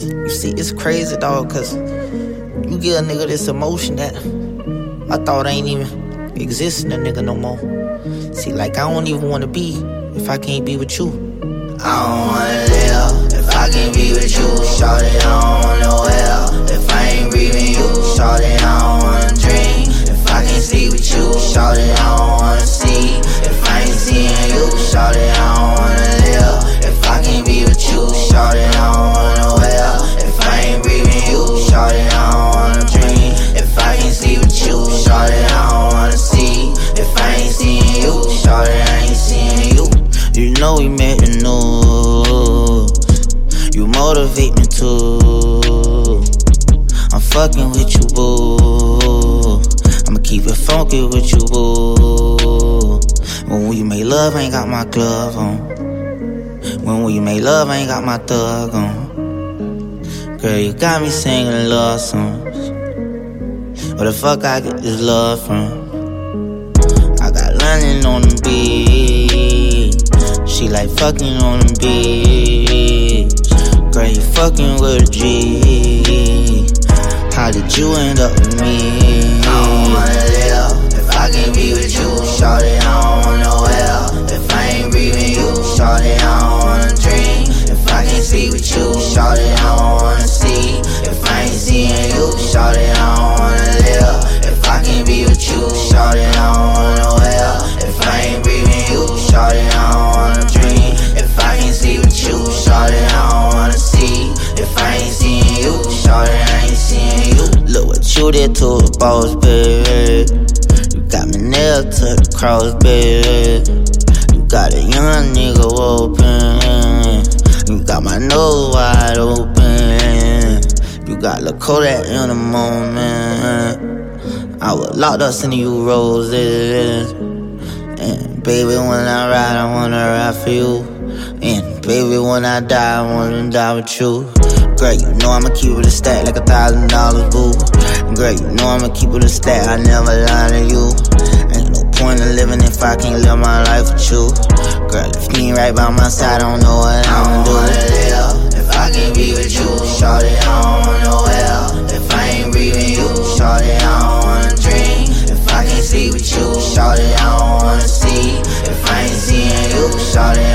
You see, it's crazy, dog, cause you give a nigga this emotion that I thought ain't even existing a nigga no more. See, like I don't even wanna be if I can't be with you. I don't wanna live if I can't be with you. Shorty, I don't wanna motivate me too. I'm fucking with you, boo. I'ma keep it funky with you, boo. When we make love, I ain't got my glove on. When we make love, I ain't got my thug on. Girl, you got me singing love songs. Where the fuck I get this love from? I got London on the beat. She like fucking on the beach. Fucking with a G. How did you end up with me? You to a boss, baby. You got me nailed to the cross, baby. You got a young nigga open. You got my nose wide open. You got the Kodak in the moment. I was locked up sending you roses. And baby, when I ride, I wanna ride for you. And baby, when I die, I wanna die with you. Girl, you know I'ma keep it a stack like a thousand dollars, boo. You know I'ma keep it a stack, I never lie to you. Ain't no point in living if I can't live my life with you. Girl, if you ain't right by my side, I don't know what I I'ma don't wanna live if I can't be with you. Shorty, I don't wanna well if I ain't breathing you. Shorty, I don't wanna dream if I can't sleep with you. Shorty, I don't wanna see if I ain't seeing you. Shorty,